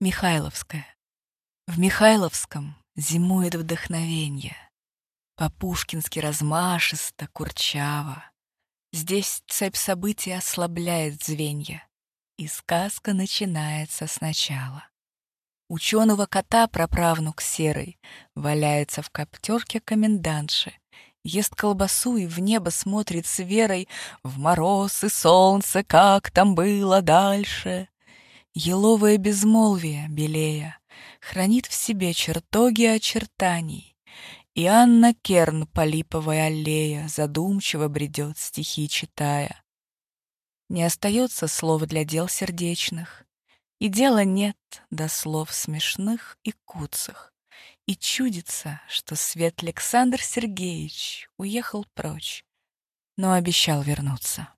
Михайловская. В Михайловском зимует вдохновенье. По-пушкински размашисто, курчаво. Здесь цепь событий ослабляет звенья, И сказка начинается сначала. Ученого кота праправнук серый Валяется в коптерке комендантши, Ест колбасу и в небо смотрит с верой В мороз и солнце, как там было дальше. Еловое безмолвие, белея, Хранит в себе чертоги очертаний, И Анна Керн по липовой аллее Задумчиво бредет, стихи читая. Не остается слов для дел сердечных, И дела нет до слов смешных и куцых. И чудится, что свет Александр Сергеевич уехал прочь, но обещал вернуться.